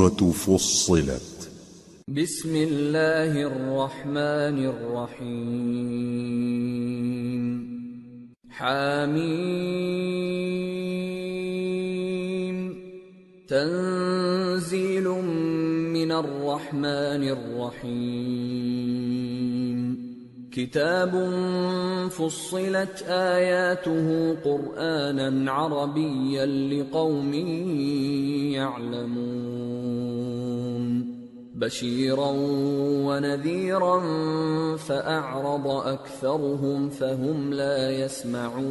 سورة فصلت. بسم الله الرحمن الرحيم. حاميم تنزيل من الرحمن الرحيم. كتاب فصلت آياته قرآنا عربيا لقوم يعلمون. بشيرا ونذيرا فأعرض أكثرهم فهم لا يسمعون.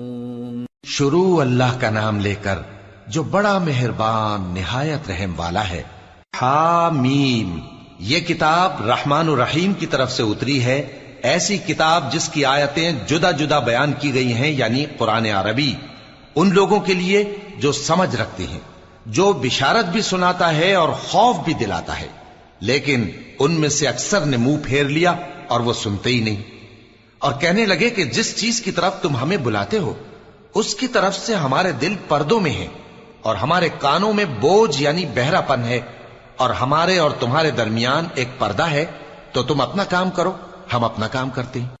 شروع اللہ کا نام لے کر جو بڑا مہربان نہایت رحم والا ہے۔ حامیم۔ یہ کتاب رحمان الرحیم کی طرف سے اتری ہے۔ ایسی کتاب جس کی آیتیں جدا جدا بیان کی گئی ہیں یعنی قرآن عربی۔ ان لوگوں کے لیے جو سمجھ رکھتے ہیں، جو بشارت بھی سناتا ہے اور خوف بھی دلاتا ہے۔ لیکن ان میں سے اکثر نے منہ پھیر لیا اور وہ سنتے ہی نہیں۔ اور کہنے لگے کہ جس چیز کی طرف تم ہمیں بلاتے ہو اس کی طرف سے ہمارے دل پردوں میں ہیں اور ہمارے کانوں میں بوجھ یعنی بہرا پن ہے اور ہمارے اور تمہارے درمیان ایک پردہ ہے تو تم اپنا کام کرو، ہم اپنا کام کرتے ہیں۔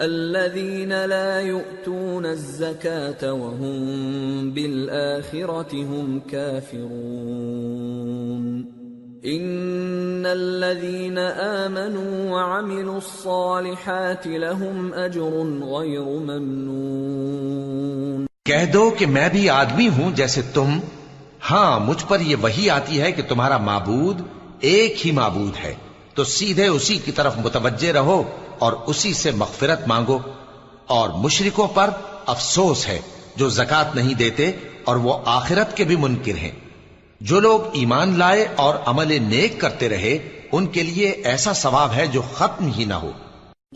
الذين لا يؤتون الزكاة وهم بالآخرة هم كافرون. إن الذين آمنوا وعملوا الصالحات لهم أجر غير ممنون. کہہ دو کہ میں بھی آدمی ہوں جیسے تم. ہاں مجھ پر یہ وہی آتی ہے کہ تمہارا معبود ایک ہی معبود ہے. تو سیدھے اسی کی طرف متوجہ رہو. اور اسی سے مغفرت مانگو اور مشرکوں پر افسوس ہے جو زکات نہیں دیتے اور وہ آخرت کے بھی منکر ہیں۔ جو لوگ ایمان لائے اور عمل نیک کرتے رہے، ان کے لیے ایسا ثواب ہے جو ختم ہی نہ ہو۔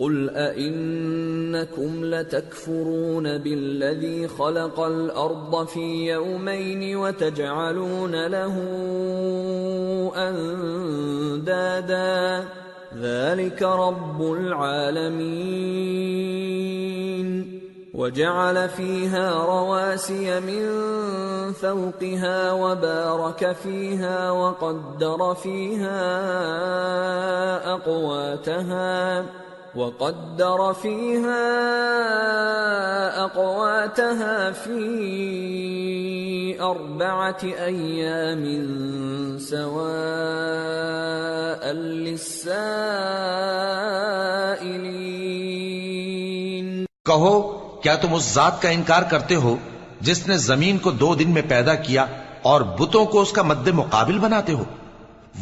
قل أئنكم لتكفرون بالذي خلق الأرض في يومين وتجعلون له أندادا۔ ذلك رب العالمين وجعل فيها رواسي من فوقها وبارك فيها وقدر فيها أقواتها وقدر فيها أقواتها في أربعة أيام سواء للسائلين. کہو، کیا تم اس ذات کا انکار کرتے ہو جس نے زمین کو دو دن میں پیدا کیا اور بتوں کو اس کا مد مقابل بناتے ہو؟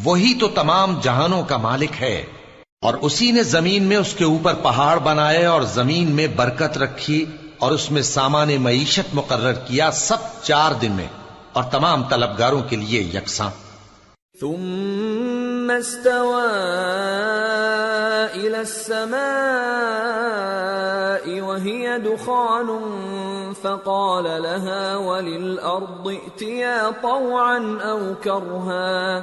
وہی تو تمام جہانوں کا مالک ہے۔ اور اسی نے زمین میں اس کے اوپر پہاڑ بنائے اور زمین میں برکت رکھی اور اس میں سامان معیشت مقرر کیا سب چار دن میں اور تمام طلبگاروں کے لیے یکساں۔ ثم استوى إلى السماء وهي دخان فقال لها وللأرض ائتيا طوعا أو كرها۔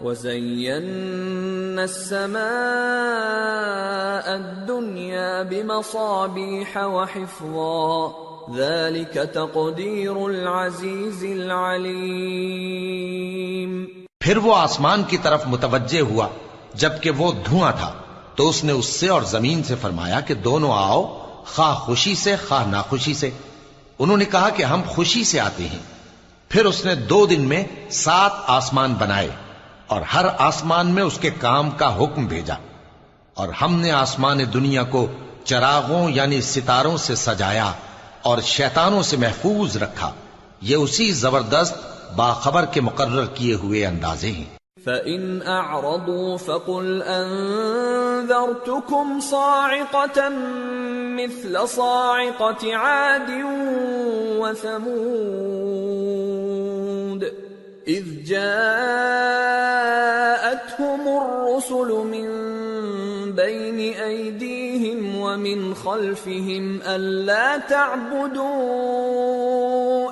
وزينا السماء الدنيا بمصابيح وحفظا. ذلك تقدير العزيز العليم. پھر وہ آسمان کی طرف متوجہ ہوا، جبکہ وہ دھواں تھا۔ تو اس نے اس سے اور زمین سے فرمایا کہ دونوں آؤ، خواہ خوشی سے، خواہ ناخوشی سے۔ انہوں نے کہا کہ ہم خوشی سے آتے ہیں۔ پھر اس نے دو دن میں سات آسمان بنائے۔ اور ہر آسمان میں اس کے کام کا حکم بھیجا۔ اور ہم نے آسمان دنیا کو چراغوں یعنی ستاروں سے سجایا اور شیطانوں سے محفوظ رکھا۔ یہ اسی زبردست باخبر کے مقرر کیے ہوئے اندازے ہیں۔ فَإِنْ أَعْرَضُوا فَقُلْ أَنذَرْتُكُمْ صَاعِقَةً مِثْلَ صَاعِقَةِ عَادٍ وَثَمُودَ إِذْ جَاءَتْهُمُ الرُّسُلُ مِنْ بَيْنِ أَيْدِيهِمْ وَمِنْ خَلْفِهِمْ أَلَّا تَعْبُدُوا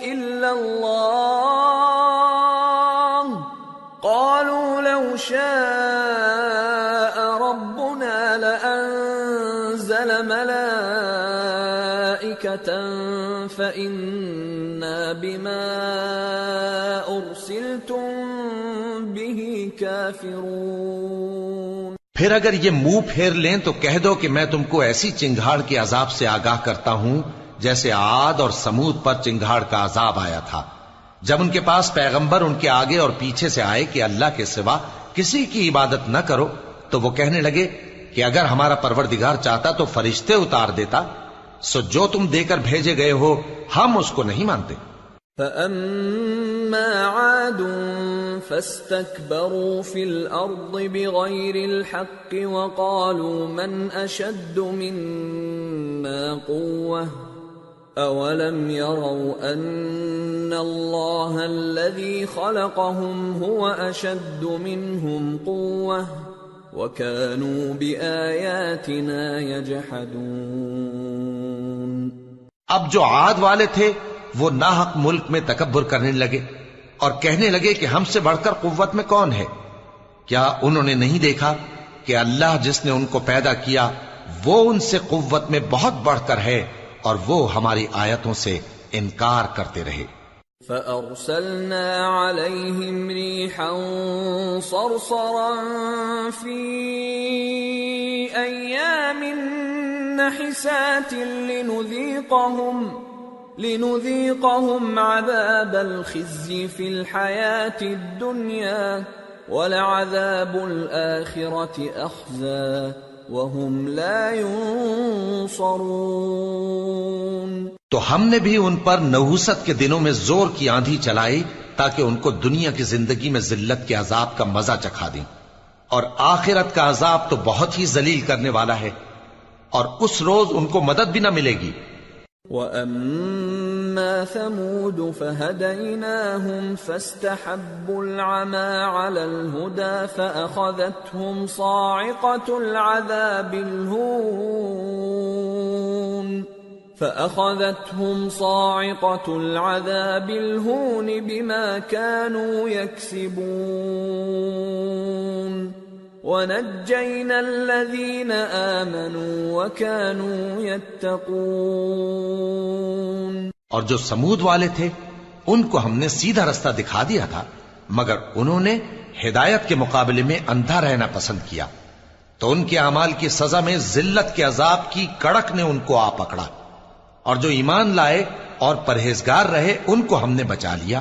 إِلَّا اللَّهَ. قالوا لو شاء ربنا لأنزل ملائكة فإنا بما به پھر اگر یہ منہ پھیر لیں تو کہہ دو کہ میں تم کو ایسی چنگھاڑ کے عذاب سے آگاہ کرتا ہوں جیسے عاد اور سمود پر چنگھاڑ کا عذاب آیا تھا۔ جب ان کے پاس پیغمبر ان کے آگے اور پیچھے سے آئے کہ اللہ کے سوا کسی کی عبادت نہ کرو تو وہ کہنے لگے کہ اگر ہمارا پروردگار چاہتا تو فرشتے اتار دیتا سو جو تم دے کر بھیجے گئے ہو ہم اس کو نہیں مانتے۔ فأما عاد فاستكبروا في الأرض بغير الحق وقالوا من أشد منا قوة أولم يروا أن الله الذي خلقهم هو أشد منهم قوة وكانوا بآياتنا يجحدون اب جو عاد والے تھے، وہ ناحق ملک میں تکبر کرنے لگے۔ اور کہنے لگے کہ ہم سے بڑھ کر قوت میں کون ہے؟ کیا انہوں نے نہیں دیکھا کہ اللہ جس نے ان کو پیدا کیا، وہ ان سے قوت میں بہت بڑھ کر ہے اور وہ ہماری آیتوں سے انکار کرتے رہے۔ فأرسلنا عليهم ريحا صرصرا في أيام نحسات لنذيقهم لنذيقهم عذاب الخزي في الحياة الدنيا ولعذاب الآخرة أخزى وهم لا ينصرون تو ہم نے بھی ان پر نحوست کے دنوں میں زور کی آندھی چلائی تاکہ ان کو دنیا کی زندگی میں ذلت کے عذاب کا مزہ چکھا دیں۔ اور آخرت کا عذاب تو بہت ہی ذلیل کرنے والا ہے اور اس روز ان کو مدد بھی نہ ملے گی۔ وَأَمَّا ثَمُودُ فَهَدَيْنَاهُمْ فَاسْتَحَبُّوا الْعَمَى عَلَى الْهُدَى فَأَخَذَتْهُمْ صَاعِقَةُ الْعَذَابِ الْهُونِ فَأَخَذَتْهُمْ صَاعِقَةُ الْعَذَابِ الْهُونِ بِمَا كَانُوا يَكْسِبُونَ وَنَجَّيْنَا الَّذِينَ آمَنُوا وَكَانُوا يَتَّقُونَ. اور جو سمود والے تھے ان کو ہم نے سیدھا رستہ دکھا دیا تھا مگر انہوں نے ہدایت کے مقابلے میں اندھا رہنا پسند کیا۔ تو ان کے اعمال کی سزا میں ذلت کے عذاب کی کڑک نے ان کو آ پکڑا۔ اور جو ایمان لائے اور پرہیزگار رہے ان کو ہم نے بچا لیا۔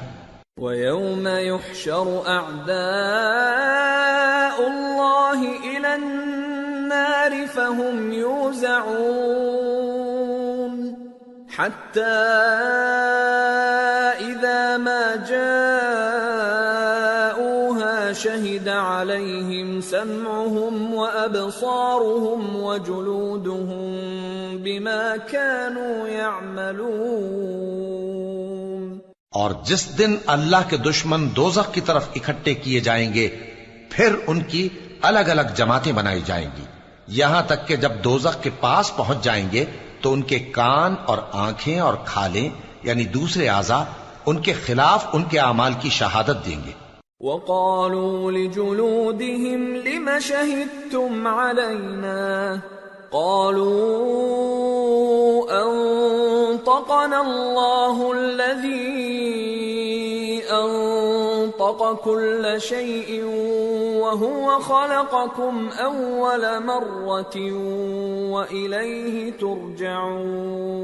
وَيَوْمَ يُحْشَرُ أَعْدَاءُ النَّارِ فَهُمْ يُوزَعُونَ حَتَّى إِذَا مَا جَاءُوهَا شَهِدَ عَلَيْهِمْ سَمْعُهُمْ وَأَبْصَارُهُمْ وَجُلُودُهُمْ بِمَا كَانُوا يَعْمَلُونَ اور جس دن اللہ کے دشمن دوزخ کی طرف اکٹھے کیے جائیں گے، پھر ان کی الگ الگ جماعتیں بنائی جائیں گی۔ یہاں تک کہ جب دوزخ کے پاس پہنچ جائیں گے تو ان کے کان اور آنکھیں اور کھالیں یعنی دوسرے اعضا، ان کے خلاف ان کے اعمال کی شہادت دیں گے۔ وقالوا لجلودهم لم شهدتم علينا؟ قالوا أنطقنا الله الذي أنطق كل شيء وهو خلقكم أول مرة وإليه ترجعون.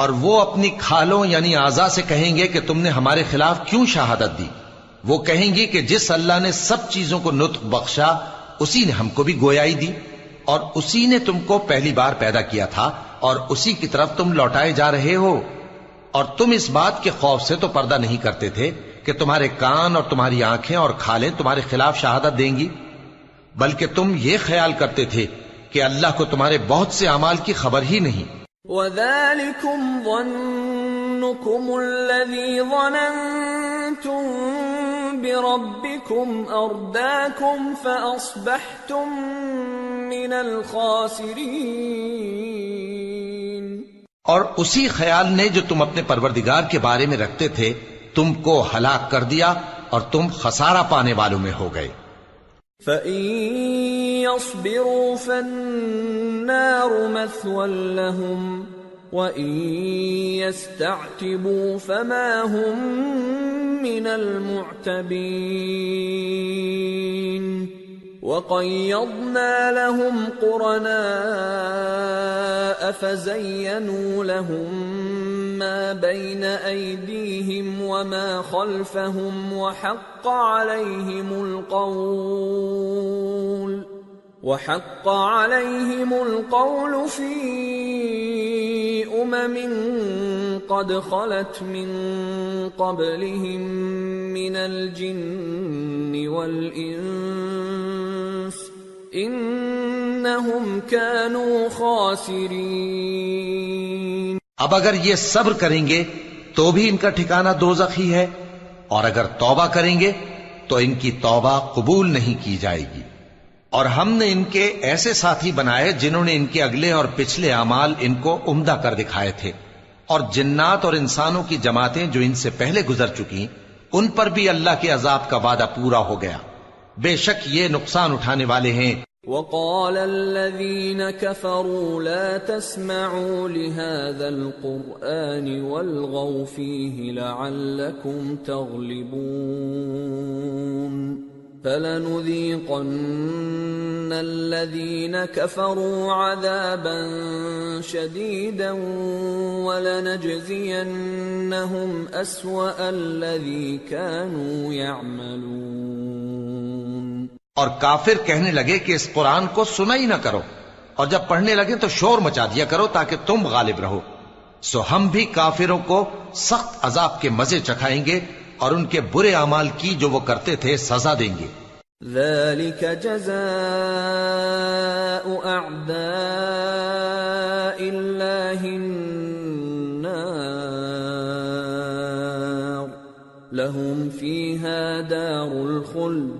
اور وہ اپنی کھالوں یعنی آزا سے کہیں گے کہ تم نے ہمارے خلاف کیوں شہادت دی؟ وہ کہیں گی کہ جس اللہ نے سب چیزوں کو نطق بخشا، اسی نے ہم کو بھی گویائی دی۔ اور اسی نے تم کو پہلی بار پیدا کیا تھا اور اسی کی طرف تم لوٹائے جا رہے ہو۔ اور تم اس بات کے خوف سے تو پردہ نہیں کرتے تھے کہ تمہارے کان اور تمہاری آنکھیں اور کھالیں تمہارے خلاف شہادت دیں گی۔ بلکہ تم یہ خیال کرتے تھے کہ اللہ کو تمہارے بہت سے اعمال کی خبر ہی نہیں۔ وذلكم ظنكم الذي ظننتم بربكم أرداكم فأصبحتم من الخاسرين اور اسی خیال نے جو تم اپنے پروردگار کے بارے میں رکھتے تھے، تم کو ہلاک کر دیا اور تم خسارہ پانے والوں میں ہو گئے۔ فَإِن يَصْبِرُوا فَالنَّارُ مَثْوًى لَهُمْ وَإِن يَسْتَعْتِبُوا فَمَا هُمْ مِنَ الْمُعْتَبِينَ وَقَيَّضْنَا لَهُمْ قُرَنَاءَ فَزَيَّنُوا لَهُم مَّا بَيْنَ أَيْدِيهِمْ وَمَا خَلْفَهُمْ وَحَقَّ عَلَيْهِمُ الْقَوْلُ وَحَقَّ عَلَيْهِمُ الْقَوْلُ فِي أُمَمٍ قَدْ خَلَتْ مِن قَبْلِهِم مِّنَ الْجِنِّ وَالْإِنسِ إِنَّهُمْ كَانُوا خَاسِرِينَ. اب اگر یہ صبر کریں گے تو بھی ان کا ٹھکانہ دوزخ ہی ہے، اور اگر توبہ کریں گے تو ان کی توبہ قبول نہیں کی جائے گی۔ اور ہم نے ان کے ایسے ساتھی بنائے جنہوں نے ان کے اگلے اور پچھلے اعمال ان کو عمدہ کر دکھائے تھے۔ اور جنات اور انسانوں کی جماعتیں جو ان سے پہلے گزر چکی ان پر بھی اللہ کے عذاب کا وعدہ پورا ہو گیا۔ بے شک یہ نقصان اٹھانے والے ہیں۔ وقال الذين كفروا لا تسمعوا لهذا القرآن والغوا فيه لعلكم تغلبون۔ فلنذيقن الذين كفروا عذابا شديدا ولنجزينهم أسوأ الذي كانوا يعملون۔ اور کافر کہنے لگے کہ اس قرآن کو سنا ہی نہ کرو، اور جب پڑھنے لگے تو شور مچا دیا کرو تاکہ تم غالب رہو۔ سو ہم بھی کافروں کو سخت عذاب کے مزے چکھائیں گے اور ان کے برے اعمال کی جو وہ کرتے تھے سزا دیں گے۔ ذلك جزاء أعداء الله النار. لهم فيها دار الخلد.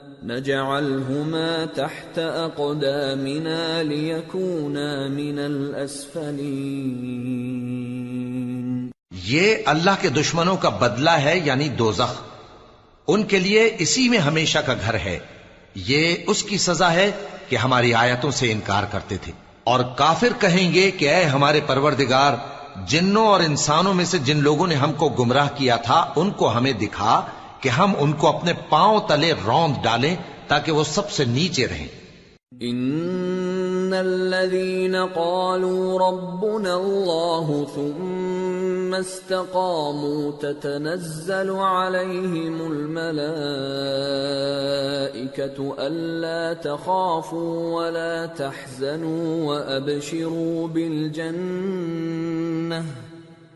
نجعلهما تحت أقدامنا ليكونا من الأسفلين. یہ اللہ کے دشمنوں کا بدلہ ہے یعنی دوزخ۔ ان کے لیے اسی میں ہمیشہ کا گھر ہے۔ یہ اس کی سزا ہے کہ ہماری آیتوں سے انکار کرتے تھے۔ اور کافر کہیں گے کہ اے ہمارے پروردگار، جنوں اور انسانوں میں سے جن لوگوں نے ہم کو گمراہ کیا تھا، ان کو ہمیں دکھا۔ کہ ہم ان کو اپنے پاؤں تلے روند ڈالیں تاکہ وہ سب سے نیچے رہیں۔ ان الذين قالوا ربنا الله ثم استقاموا تتنزل عليهم الملائكة ألا تخافوا ولا تحزنوا وأبشروا بالجنة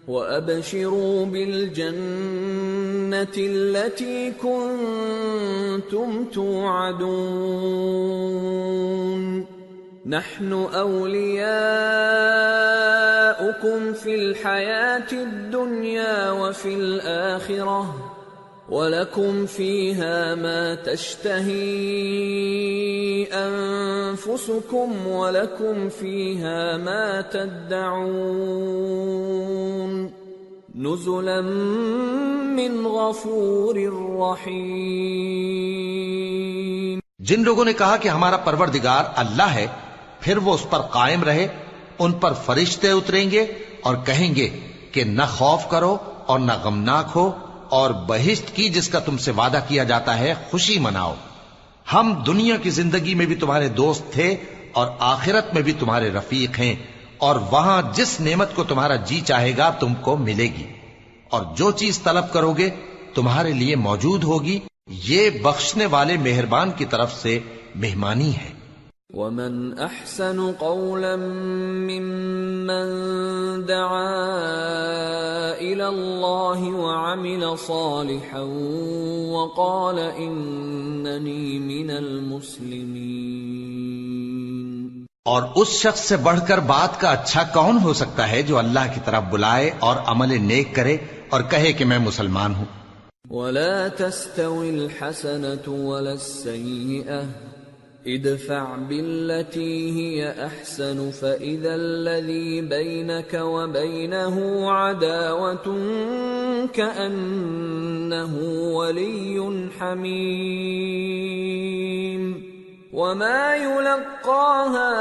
وأبشروا بِالْجَنَّةِ الَّتِي كُنْتُمْ توعدون نحن أولياؤكم في الحياة الدنيا وفي الآخرة ولكم فيها ما تشتهي أنفسكم ولكم فيها ما تدعون نزلا من غفور رحيم جن لوگوں نے کہا کہ ہمارا پروردگار اللہ ہے، پھر وہ اس پر قائم رہے، ان پر فرشتے اتریں گے اور کہیں گے کہ نہ خوف کرو اور نہ غمناک ہو اور بہشت کی جس کا تم سے وعدہ کیا جاتا ہے، خوشی مناؤ۔ ہم دنیا کی زندگی میں بھی تمہارے دوست تھے اور آخرت میں بھی تمہارے رفیق ہیں، اور وہاں جس نعمت کو تمہارا جی چاہے گا، تم کو ملے گی۔ اور جو چیز طلب کرو گے، تمہارے لیے موجود ہوگی۔ یہ بخشنے والے مہربان کی طرف سے مہمانی ہے۔ ومن احسن قولا ممن دعا الى الله وعمل صالحا وقال انني من المسلمين۔ اور اس شخص سے بڑھ کر بات کا اچھا کون ہو سکتا ہے جو اللہ کی طرف بلائے اور عمل نیک کرے اور کہے کہ میں مسلمان ہوں؟ ولا تستوي الحسنة ولا السيئة۔ ادفع بالتي هي أحسن فإذا الذي بينك وبينه عداوة كأنه ولي حميم وما يلقاها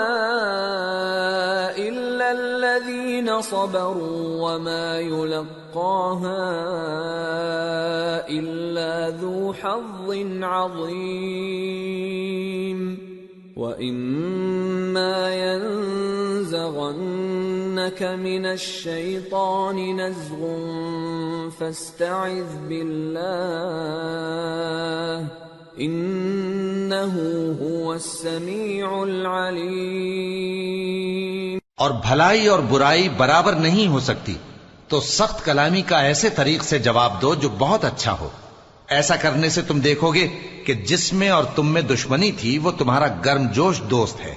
إلا الذين صبروا وما يلقاها إلا ذو حظ عظيم وإما ينزغنك من الشيطان نزغ فاستعذ بالله انه هو السميع العليم اور بھلائی اور برائی برابر نہیں ہو سکتی تو سخت کلامی کا ایسے طریق سے جواب دو جو بہت اچھا ہو۔ ایسا کرنے سے تم دیکھو گے کہ جس میں اور تم میں دشمنی تھی، وہ تمہارا گرم جوش دوست ہے۔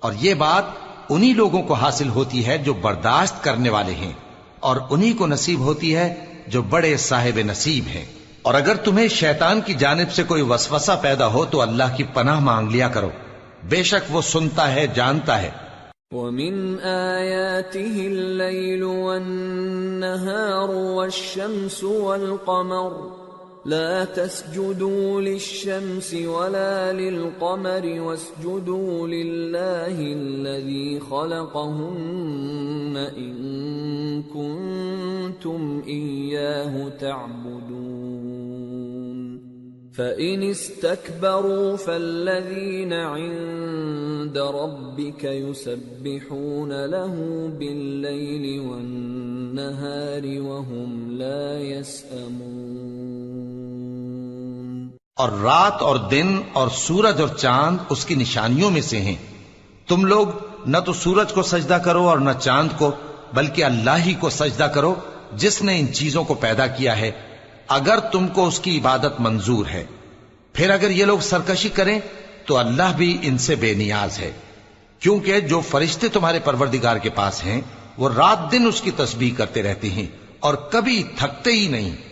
اور یہ بات انہی لوگوں کو حاصل ہوتی ہے جو برداشت کرنے والے ہیں، اور انہی کو نصیب ہوتی ہے جو بڑے صاحب نصیب ہیں۔ اور اگر تمہیں شیطان کی جانب سے کوئی وسوسہ پیدا ہو، تو اللہ کی پناہ مانگ لیا کرو۔ بے شک وہ سنتا ہے، جانتا ہے۔ ومن آياته الليل والنهار والشمس والقمر لا تسجدوا للشمس ولا للقمر واسجدوا لله الذي خلقهن إن كنتم إياه تعبدون. فإن استكبروا فالذين عند ربك يسبحون له بالليل والنهار وهم لا يسأمون. اور رات اور دن اور سورج اور چاند اس کی نشانیوں میں سے ہیں۔ تم لوگ نہ تو سورج کو سجدہ کرو اور نہ چاند کو، بلکہ اللہ ہی کو سجدہ کرو جس نے ان چیزوں کو پیدا کیا ہے۔ اگر تم کو اس کی عبادت منظور ہے۔ پھر اگر یہ لوگ سرکشی کریں تو اللہ بھی ان سے بے نیاز ہے۔ کیونکہ جو فرشتے تمہارے پروردگار کے پاس ہیں، وہ رات دن اس کی تسبیح کرتے رہتے ہیں اور کبھی تھکتے ہی نہیں۔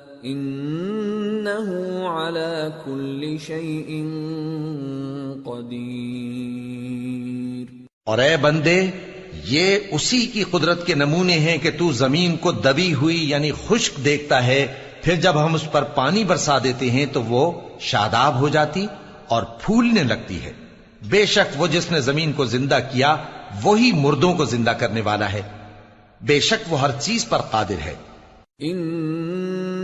انه على كل شيء قدير۔ اور اے بندے یہ اسی کی قدرت کے نمونے ہیں کہ تو زمین کو دبی ہوئی یعنی خشک دیکھتا ہے پھر جب ہم اس پر پانی برسا دیتے ہیں تو وہ شاداب ہو جاتی اور پھولنے لگتی ہے۔ بے شک وہ جس نے زمین کو زندہ کیا وہی مردوں کو زندہ کرنے والا ہے۔ بے شک وہ ہر چیز پر قادر ہے۔ ان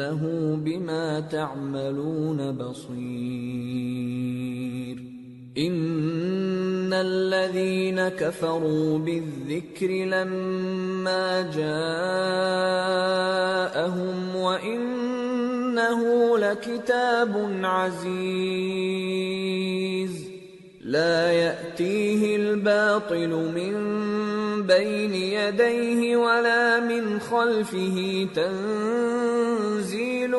انه بما تعملون بصير. ان الذين كفروا بالذكر لما جاءهم وانه لكتاب عزيز. لا ياتيه الباطل من بين يديه ولا من خلفه تنزيل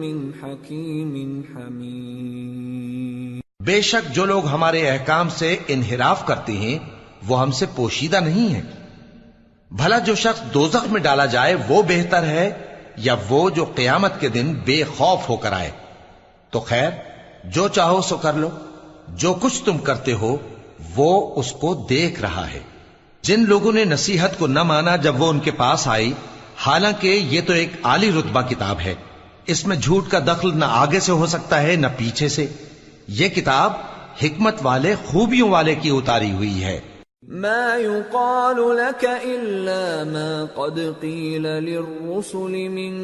من حكيم حميد. بے شک جو لوگ ہمارے احکام سے انحراف کرتے ہیں، وہ ہم سے پوشیدہ نہیں ہے بھلا جو شخص دوزخ میں ڈالا جائے، وہ بہتر ہے، یا وہ جو قیامت کے دن بے خوف ہو کر آئے۔ تو خیر، جو چاہو سو کر لو۔ جو کچھ تم کرتے ہو، وہ اس کو دیکھ رہا ہے۔ جن لوگوں نے نصیحت کو نہ مانا جب وہ ان کے پاس آئی، حالانکہ یہ تو ایک عالی رتبہ کتاب ہے۔ اس میں جھوٹ کا دخل نہ آگے سے ہو سکتا ہے، نہ پیچھے سے۔ یہ کتاب حکمت والے خوبیوں والے کی اتاری ہوئی ہے۔ ما يقال لك إلا ما قد قيل للرسل من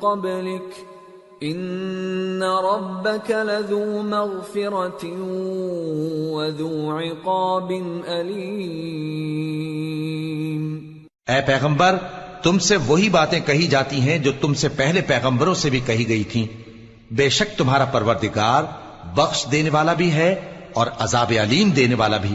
قبلك إن ربك لذو مغفرة وذو عقاب أليم اے پیغمبر، تم سے وہی باتیں کہی جاتی ہیں جو تم سے پہلے پیغمبروں سے بھی کہی گئی تھیں۔ بے شک تمہارا پروردگار بخش دینے والا بھی ہے اور عذاب علیم دینے والا بھی۔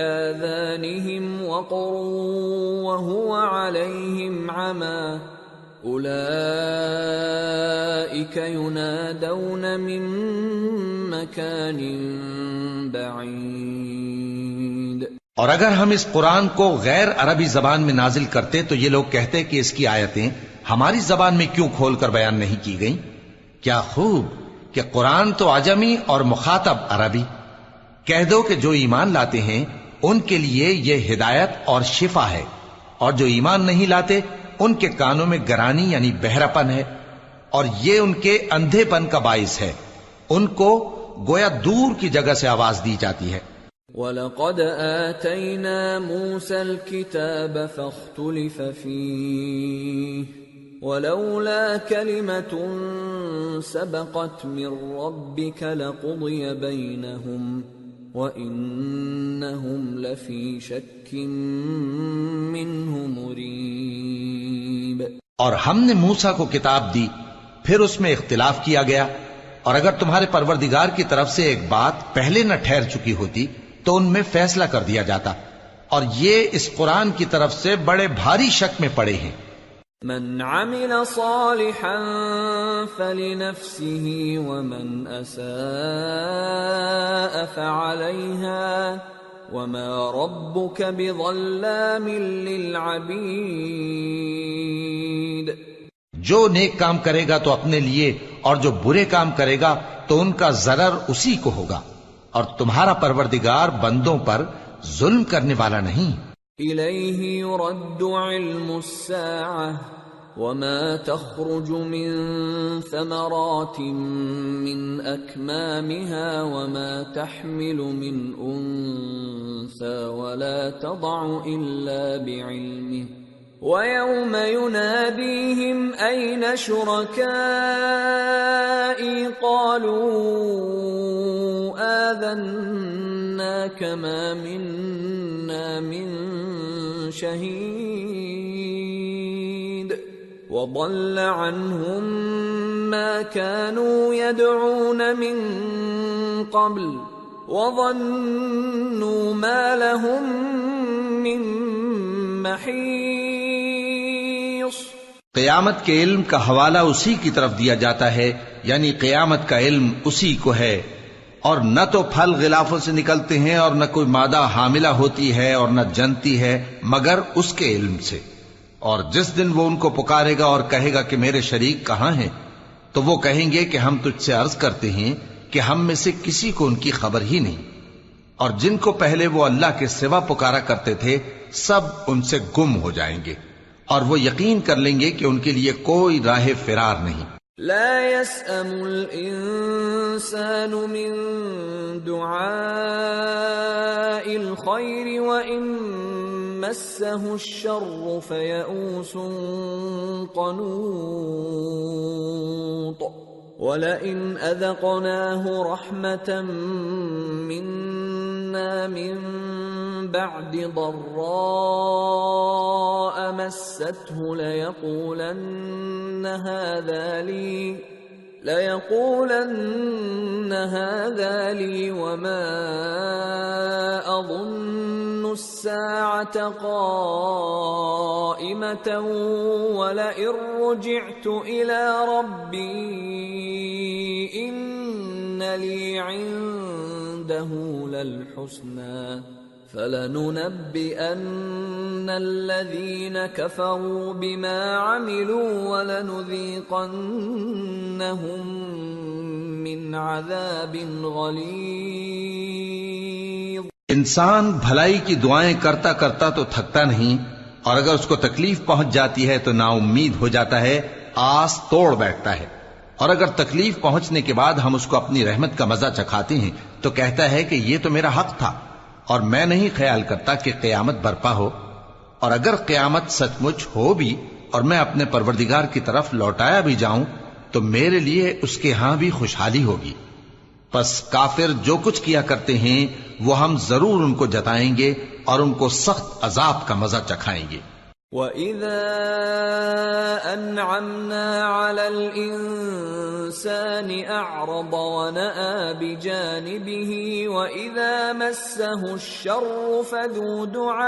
آذانهم وقر وهو عليهم عمى. أولئك ينادون من مكان بعيد. اور اگر ہم اس قرآن کو غیر عربی زبان میں نازل کرتے تو یہ لوگ کہتے کہ اس کی آیتیں ہماری زبان میں کیوں کھول کر بیان نہیں کی گئیں؟ کیا خوب کہ قرآن تو عجمی اور مخاطب عربی. کہہ دو کہ جو ایمان لاتے ہیں ان کے لیے یہ ہدایت اور شفا ہے۔ اور جو ایمان نہیں لاتے، ان کے کانوں میں گرانی یعنی بہراپن ہے۔ اور یہ ان کے اندھے پن کا باعث ہے۔ ان کو گویا دور کی جگہ سے آواز دی جاتی ہے۔ وَلَقَدْ آتَيْنَا مُوسَى الْكِتَابَ فَاخْتُلِفَ فِيهِ وَلَوْلَا كَلِمَةٌ سَبَقَتْ مِنْ رَبِّكَ لَقُضِيَ بَيْنَهُمْ وَإِنَّهُمْ لَفِي شَكٍّ مِّنْهُ مُرِيبٍ۔ اور ہم نے موسا کو کتاب دی، پھر اس میں اختلاف کیا گیا۔ اور اگر تمہارے پروردگار کی طرف سے ایک بات پہلے نہ ٹھہر چکی ہوتی، تو ان میں فیصلہ کر دیا جاتا۔ اور یہ اس قرآن کی طرف سے بڑے بھاری شک میں پڑے ہیں۔ من عمل صالحا فلنفسه ومن اساء فعليها وما ربك بظلام للعبيد. جو نیک کام کرے گا تو اپنے لیے اور جو برے کام کرے گا تو ان کا ضرر اسی کو ہوگا اور تمہارا پروردگار بندوں پر ظلم کرنے والا نہیں۔ إليه يرد علم الساعة وما تخرج من ثمرات من أكمامها وما تحمل من أنثى ولا تضع إلا بعلمه وَيَوْمَ يُنَادِيهِمْ أَيْنَ شُرَكَائِي قَالُوا آذَنَّاكَ مَا مِنَّا مِن شَهِيدٍ وَضَلَّ عَنْهُمْ مَا كَانُوا يَدْعُونَ مِن قَبْلُ وَظَنُّوا مَا لَهُم مِّن محیص قیامت کے علم کا حوالہ اسی کی طرف دیا جاتا ہے یعنی قیامت کا علم اسی کو ہے۔ اور نہ تو پھل غلافوں سے نکلتے ہیں اور نہ کوئی مادہ حاملہ ہوتی ہے اور نہ جنتی ہے مگر اس کے علم سے۔ اور جس دن وہ ان کو پکارے گا اور کہے گا کہ میرے شریک کہاں ہیں، تو وہ کہیں گے کہ ہم تجھ سے عرض کرتے ہیں کہ ہم میں سے کسی کو ان کی خبر ہی نہیں۔ اور جن کو پہلے وہ اللہ کے سوا پکارا کرتے تھے، سب ان سے گم ہو جائیں گے۔ اور وہ یقین کر لیں گے کہ ان کے لیے کوئی راہ فرار نہیں۔ لا يسأم الإنسان من دعاء الخير وإن مسه الشر فيئوس قنوط ولئن أذقناه رحمة منا من بعد ضراء مسته ليقولن هذا لي، ليقولن هذا لي وما أظن الساعة قائمة ولئن رجعت إلى ربي إن لي عنده للحسنى فلننبئن الذين كفروا بما عملوا ولنذيقنهم من عذاب غليظ انسان بھلائی کی دعائیں کرتا کرتا تو تھکتا نہیں، اور اگر اس کو تکلیف پہنچ جاتی ہے تو نا امید ہو جاتا ہے، آس توڑ بیٹھتا ہے۔ اور اگر تکلیف پہنچنے کے بعد ہم اس کو اپنی رحمت کا مزہ چکھاتے ہیں تو کہتا ہے کہ یہ تو میرا حق تھا اور میں نہیں خیال کرتا کہ قیامت برپا ہو اور اگر قیامت سچ مچ ہو بھی اور میں اپنے پروردگار کی طرف لوٹایا بھی جاؤں تو میرے لیے اس کے ہاں بھی خوشحالی ہوگی۔ پس کافر جو کچھ کیا کرتے ہیں، وہ ہم ضرور ان کو جتائیں گے اور ان کو سخت عذاب کا مزہ چکھائیں گے۔ وَإِذَا أَنْعَمْنَا عَلَى الْإِنسَانِ أَعْرَضَ وَنَأَى بِجَانِبِهِ وَإِذَا مَسَّهُ الشَّرُّ فَذُو دُعَاءٍ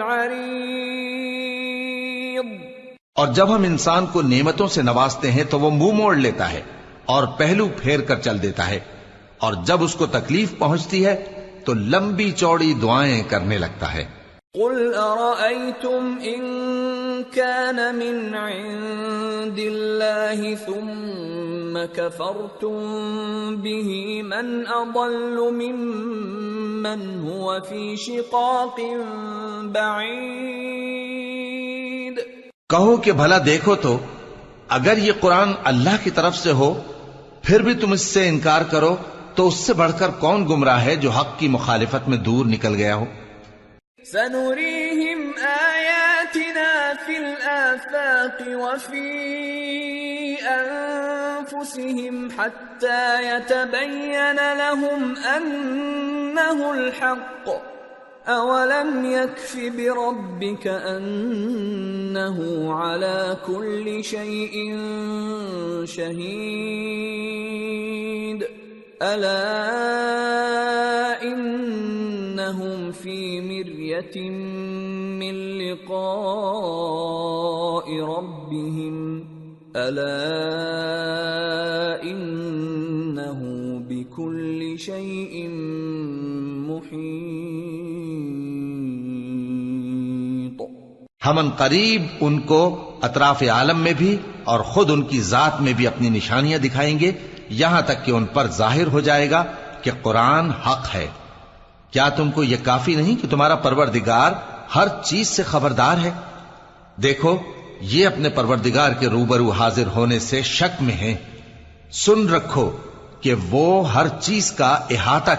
عَرِيضٍ اور جب ہم انسان کو نعمتوں سے نوازتے ہیں تو وہ منہ موڑ لیتا ہے اور پہلو پھیر کر چل دیتا ہے اور جب اس کو تکلیف پہنچتی ہے تو لمبی چوڑی دعائیں کرنے لگتا ہے۔ قل أرأيتم إن كان من عند الله ثم كفرتم به من أضل ممن هو في شقاق بعيد؟ کہو کہ بھلا دیکھو تو اگر یہ قرآن اللہ کی طرف سے ہو، پھر بھی تم اس سے انکار کرو تو اس سے بڑھ کر کون گمراہ ہے جو حق کی مخالفت میں دور نکل گیا ہو؟ سنريهم آياتنا في الآفاق وفي أنفسهم حتى يتبين لهم أنه الحق. أولم يكف بربك أنه على كل شيء شهيد. ألا إن إنهم في مرية من لقاء ربهم ألا إنه بكل شيء محيط ہمن قریب ان کو اطراف عالم میں بھی اور خود ان کی ذات میں بھی اپنی نشانیاں دکھائیں گے، یہاں تک کہ ان پر ظاہر ہو جائے گا کہ قرآن حق ہے۔ کیا تم کو یہ کافی نہیں کہ تمہارا پروردگار ہر چیز سے خبردار ہے؟ دیکھو، یہ اپنے پروردگار کے روبرو حاضر ہونے سے شک میں ہیں۔ سن رکھو کہ وہ ہر چیز کا احاطہ